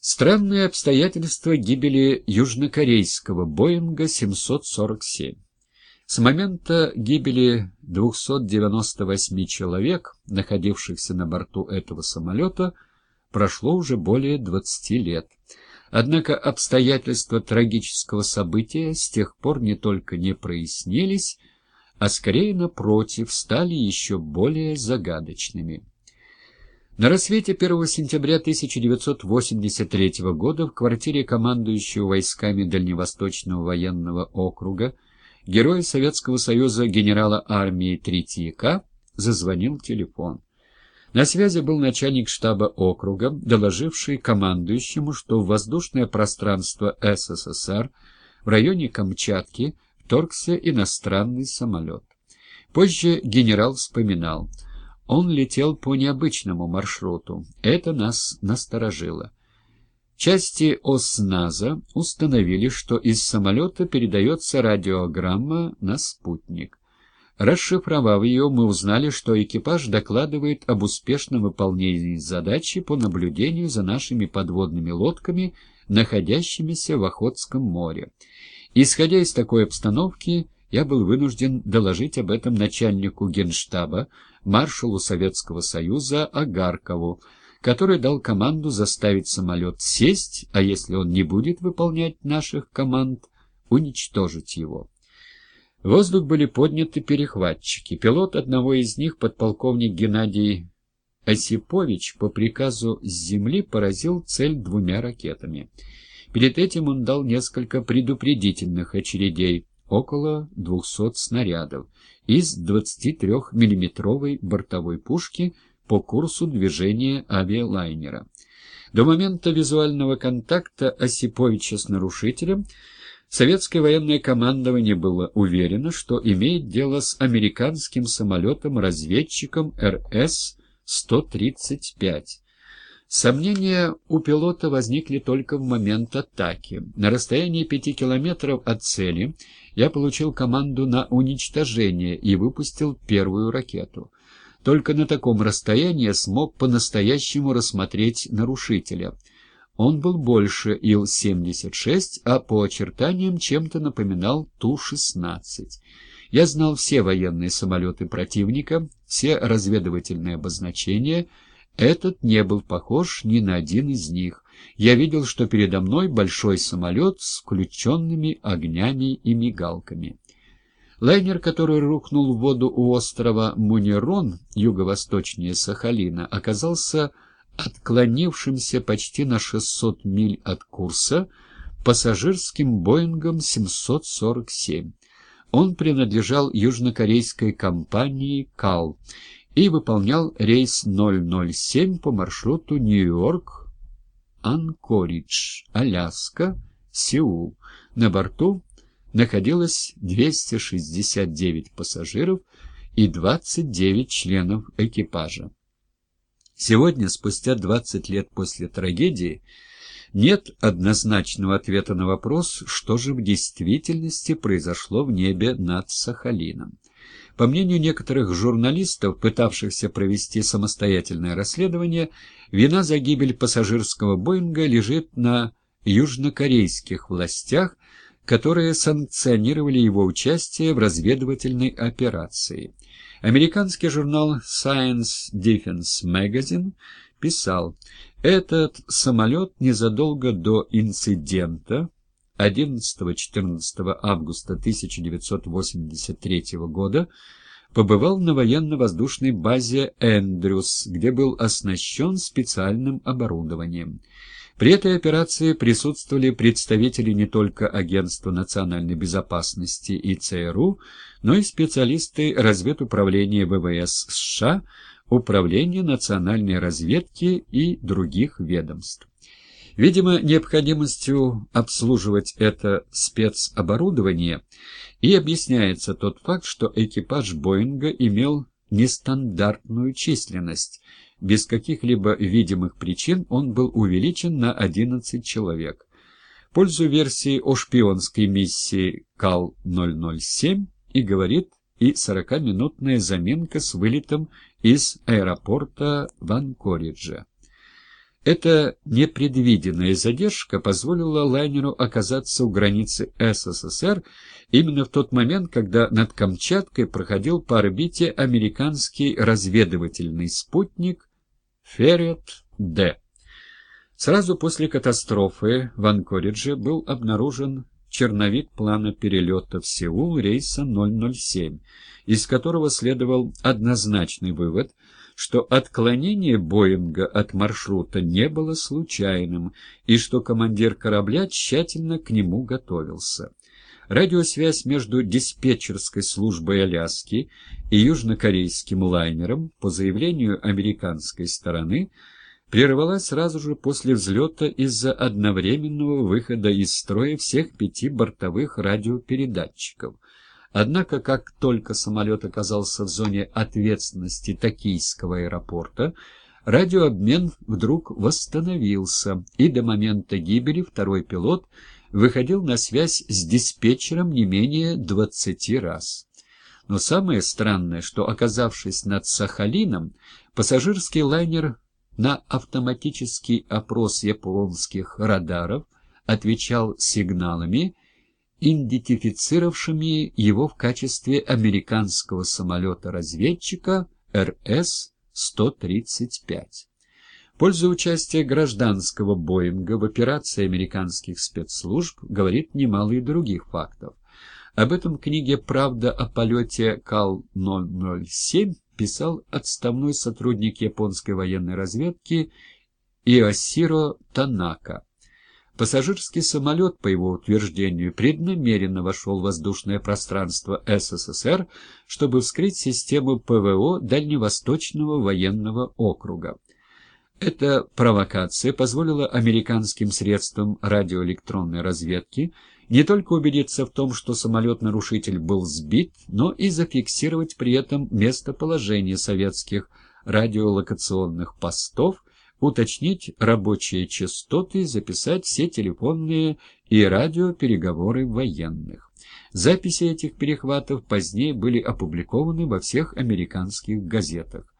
Странные обстоятельства гибели южнокорейского Боинга 747. С момента гибели 298 человек, находившихся на борту этого самолета, прошло уже более 20 лет. Однако обстоятельства трагического события с тех пор не только не прояснились, а скорее, напротив, стали еще более загадочными. На рассвете 1 сентября 1983 года в квартире командующего войсками Дальневосточного военного округа героя Советского Союза генерала армии Третьяка зазвонил телефон. На связи был начальник штаба округа, доложивший командующему, что в воздушное пространство СССР в районе Камчатки вторгся иностранный самолет. Позже генерал вспоминал – он летел по необычному маршруту. Это нас насторожило. Части ОСНАЗа установили, что из самолета передается радиограмма на спутник. Расшифровав ее, мы узнали, что экипаж докладывает об успешном выполнении задачи по наблюдению за нашими подводными лодками, находящимися в Охотском море. Исходя из такой обстановки, я был вынужден доложить об этом начальнику генштаба, маршалу Советского Союза Агаркову, который дал команду заставить самолет сесть, а если он не будет выполнять наших команд, уничтожить его. В воздух были подняты перехватчики. Пилот одного из них, подполковник Геннадий Осипович, по приказу с земли поразил цель двумя ракетами. Перед этим он дал несколько предупредительных очередей, около 200 снарядов, из 23-миллиметровой бортовой пушки по курсу движения авиалайнера. До момента визуального контакта Осиповича с нарушителем советское военное командование было уверено, что имеет дело с американским самолетом-разведчиком РС-135. Сомнения у пилота возникли только в момент атаки. На расстоянии пяти километров от цели я получил команду на уничтожение и выпустил первую ракету. Только на таком расстоянии смог по-настоящему рассмотреть нарушителя. Он был больше Ил-76, а по очертаниям чем-то напоминал Ту-16. Я знал все военные самолеты противника, все разведывательные обозначения — этот не был похож ни на один из них. Я видел, что передо мной большой самолет с включенными огнями и мигалками. Лайнер, который рухнул в воду у острова Мунирон, юго-восточнее Сахалина, оказался отклонившимся почти на 600 миль от курса пассажирским Боингом 747. Он принадлежал южнокорейской компании «КАЛ» и выполнял рейс 007 по маршруту Нью-Йорк, Анкоридж, Аляска, Сеул. На борту находилось 269 пассажиров и 29 членов экипажа. Сегодня, спустя 20 лет после трагедии, нет однозначного ответа на вопрос, что же в действительности произошло в небе над Сахалином. По мнению некоторых журналистов, пытавшихся провести самостоятельное расследование, вина за гибель пассажирского «Боинга» лежит на южнокорейских властях, которые санкционировали его участие в разведывательной операции. Американский журнал Science Defense Magazine писал, «Этот самолет незадолго до инцидента 11-14 августа 1983 года побывал на военно-воздушной базе «Эндрюс», где был оснащен специальным оборудованием. При этой операции присутствовали представители не только Агентства национальной безопасности и ЦРУ, но и специалисты разведуправления ВВС США, Управления национальной разведки и других ведомств. Видимо, необходимостью обслуживать это спецоборудование и объясняется тот факт, что экипаж «Боинга» имел нестандартную численность. Без каких-либо видимых причин он был увеличен на 11 человек. Пользу версии о шпионской миссии КАЛ-007 и говорит и 40-минутная заминка с вылетом из аэропорта Ванкориджа. Эта непредвиденная задержка позволила лайнеру оказаться у границы СССР именно в тот момент, когда над Камчаткой проходил по орбите американский разведывательный спутник Феррет-Д. Сразу после катастрофы в Анкоридже был обнаружен черновик плана перелета в Сеул рейса 007, из которого следовал однозначный вывод, что отклонение Боинга от маршрута не было случайным и что командир корабля тщательно к нему готовился. Радиосвязь между диспетчерской службой Аляски и южнокорейским лайнером, по заявлению американской стороны, прервалась сразу же после взлета из-за одновременного выхода из строя всех пяти бортовых радиопередатчиков. Однако, как только самолет оказался в зоне ответственности Токийского аэропорта, радиообмен вдруг восстановился, и до момента гибели второй пилот выходил на связь с диспетчером не менее 20 раз. Но самое странное, что, оказавшись над Сахалином, пассажирский лайнер на автоматический опрос японских радаров отвечал сигналами, идентифицировавшими его в качестве американского самолета-разведчика РС-135. Польза участия гражданского Боинга в операции американских спецслужб говорит немало и других фактов. Об этом книге «Правда о полете КАЛ-007» писал отставной сотрудник японской военной разведки Иосиро Танака. Пассажирский самолет, по его утверждению, преднамеренно вошел в воздушное пространство СССР, чтобы вскрыть систему ПВО Дальневосточного военного округа. Эта провокация позволила американским средствам радиоэлектронной разведки не только убедиться в том, что самолет-нарушитель был сбит, но и зафиксировать при этом местоположение советских радиолокационных постов, уточнить рабочие частоты, записать все телефонные и радиопереговоры военных. Записи этих перехватов позднее были опубликованы во всех американских газетах.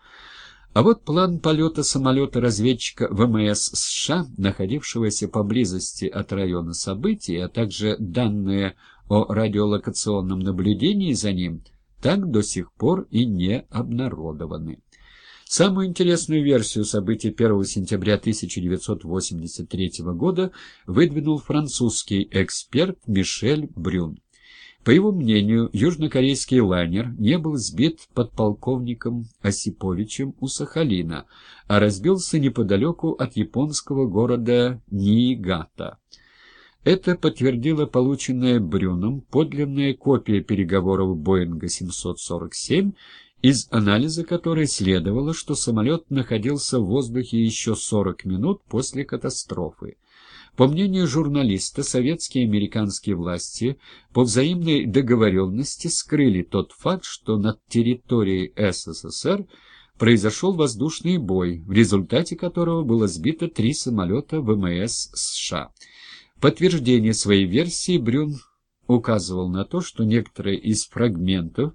А вот план полета самолета-разведчика ВМС США, находившегося поблизости от района событий, а также данные о радиолокационном наблюдении за ним, так до сих пор и не обнародованы. Самую интересную версию событий 1 сентября 1983 года выдвинул французский эксперт Мишель Брюн. По его мнению, южнокорейский лайнер не был сбит подполковником Осиповичем у Сахалина, а разбился неподалеку от японского города Ниигата. Это подтвердила полученная Брюном подлинная копия переговоров Боинга 747, из анализа которой следовало, что самолет находился в воздухе еще 40 минут после катастрофы. По мнению журналиста, советские и американские власти по взаимной договоренности скрыли тот факт, что над территорией СССР произошел воздушный бой, в результате которого было сбито три самолета ВМС США. подтверждение своей версии Брюн указывал на то, что некоторые из фрагментов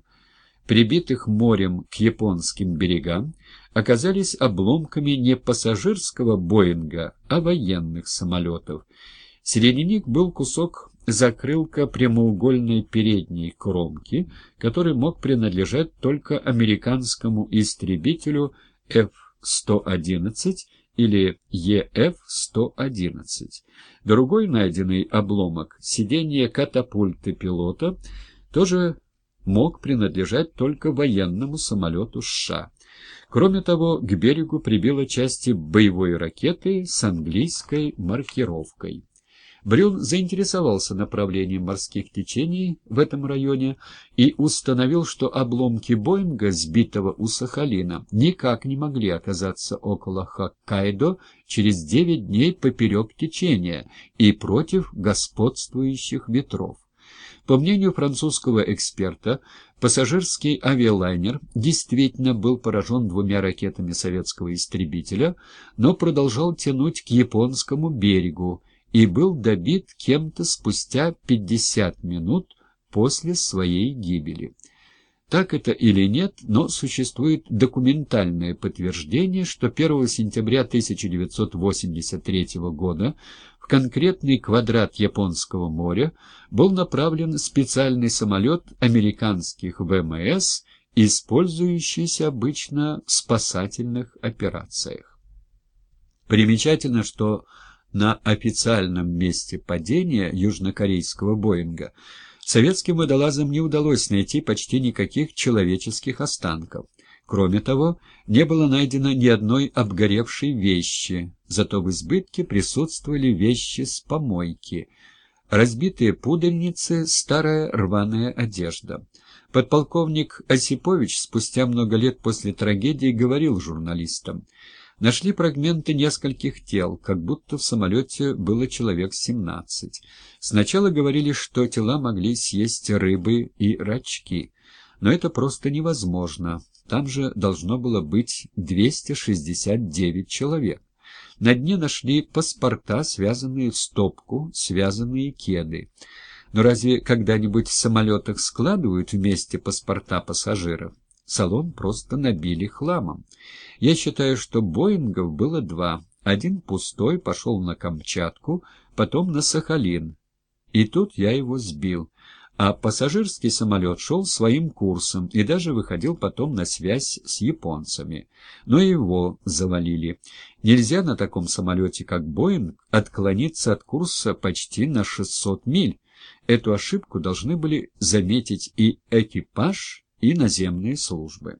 прибитых морем к японским берегам, оказались обломками не пассажирского «Боинга», а военных самолетов. Среди них был кусок закрылка прямоугольной передней кромки, который мог принадлежать только американскому истребителю F-111 или EF-111. Другой найденный обломок, сиденье катапульты пилота, тоже мог принадлежать только военному самолету США. Кроме того, к берегу прибило части боевой ракеты с английской маркировкой. Брюн заинтересовался направлением морских течений в этом районе и установил, что обломки Боинга, сбитого у Сахалина, никак не могли оказаться около Хоккайдо через 9 дней поперек течения и против господствующих ветров. По мнению французского эксперта, пассажирский авиалайнер действительно был поражен двумя ракетами советского истребителя, но продолжал тянуть к японскому берегу и был добит кем-то спустя 50 минут после своей гибели. Так это или нет, но существует документальное подтверждение, что 1 сентября 1983 года в конкретный квадрат Японского моря был направлен специальный самолет американских ВМС, использующийся обычно в спасательных операциях. Примечательно, что на официальном месте падения южнокорейского «Боинга» советским водолазам не удалось найти почти никаких человеческих останков. Кроме того, не было найдено ни одной обгоревшей вещи, зато в избытке присутствовали вещи с помойки, разбитые пудельницы, старая рваная одежда. Подполковник Осипович спустя много лет после трагедии говорил журналистам, Нашли фрагменты нескольких тел, как будто в самолете было человек 17. Сначала говорили, что тела могли съесть рыбы и рачки, но это просто невозможно. Там же должно было быть 269 человек. На дне нашли паспорта, связанные в стопку, связанные кеды. Но разве когда-нибудь в самолетах складывают вместе паспорта пассажиров? Салон просто набили хламом. Я считаю, что Боингов было два. Один пустой пошел на Камчатку, потом на Сахалин. И тут я его сбил. А пассажирский самолет шел своим курсом и даже выходил потом на связь с японцами. Но его завалили. Нельзя на таком самолете, как Боинг, отклониться от курса почти на 600 миль. Эту ошибку должны были заметить и экипаж, и наземные службы.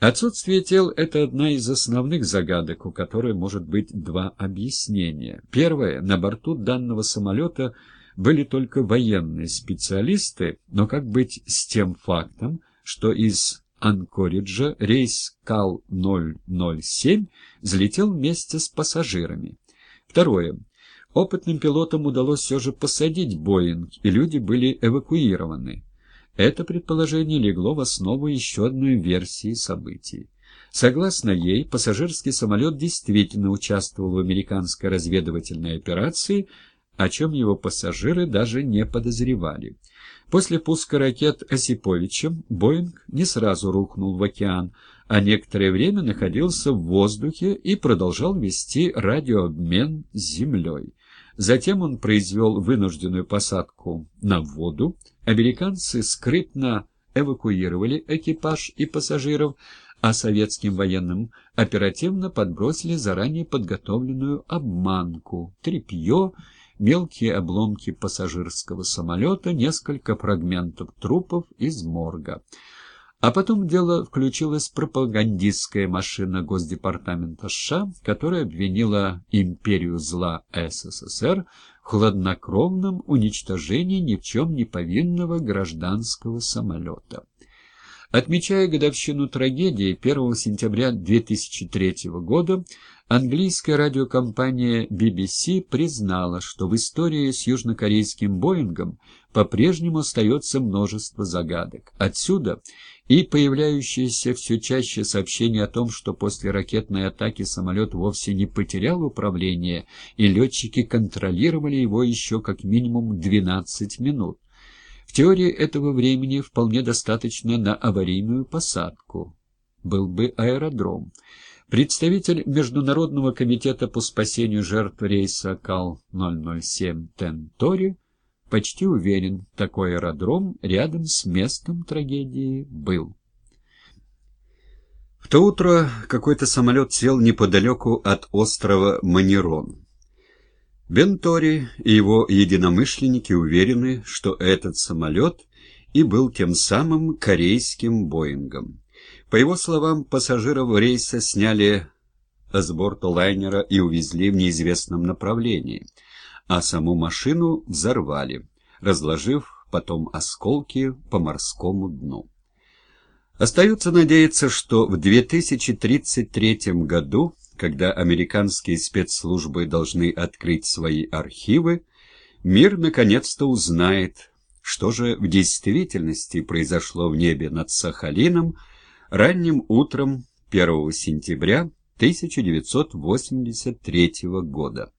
Отсутствие тел – это одна из основных загадок, у которой может быть два объяснения. Первое – на борту данного самолета были только военные специалисты, но как быть с тем фактом, что из Анкориджа рейс КАЛ-007 взлетел вместе с пассажирами? Второе. Опытным пилотам удалось все же посадить «Боинг», и люди были эвакуированы. Это предположение легло в основу еще одной версии событий. Согласно ей, пассажирский самолет действительно участвовал в американской разведывательной операции, о чем его пассажиры даже не подозревали. После пуска ракет Осиповичем Боинг не сразу рухнул в океан, а некоторое время находился в воздухе и продолжал вести радиообмен с Землей. Затем он произвел вынужденную посадку на воду. Американцы скрытно эвакуировали экипаж и пассажиров, а советским военным оперативно подбросили заранее подготовленную обманку, тряпье, мелкие обломки пассажирского самолета, несколько фрагментов трупов из морга. А потом в дело включилась пропагандистская машина Госдепартамента США, которая обвинила империю зла СССР в хладнокровном уничтожении ни в чем не повинного гражданского самолета. Отмечая годовщину трагедии 1 сентября 2003 года, английская радиокомпания BBC признала, что в истории с южнокорейским «Боингом» по-прежнему остается множество загадок. Отсюда и появляющиеся все чаще сообщения о том, что после ракетной атаки самолет вовсе не потерял управление, и летчики контролировали его еще как минимум 12 минут. В теории этого времени вполне достаточно на аварийную посадку. Был бы аэродром. Представитель Международного комитета по спасению жертв рейса КАЛ-007 Тентори почти уверен, такой аэродром рядом с местом трагедии был. В то утро какой-то самолет сел неподалеку от острова Манерон. Бентори и его единомышленники уверены, что этот самолет и был тем самым корейским «Боингом». По его словам, пассажиров рейса сняли с борта лайнера и увезли в неизвестном направлении, а саму машину взорвали, разложив потом осколки по морскому дну. Остается надеяться, что в 2033 году когда американские спецслужбы должны открыть свои архивы, мир наконец-то узнает, что же в действительности произошло в небе над Сахалином ранним утром 1 сентября 1983 года.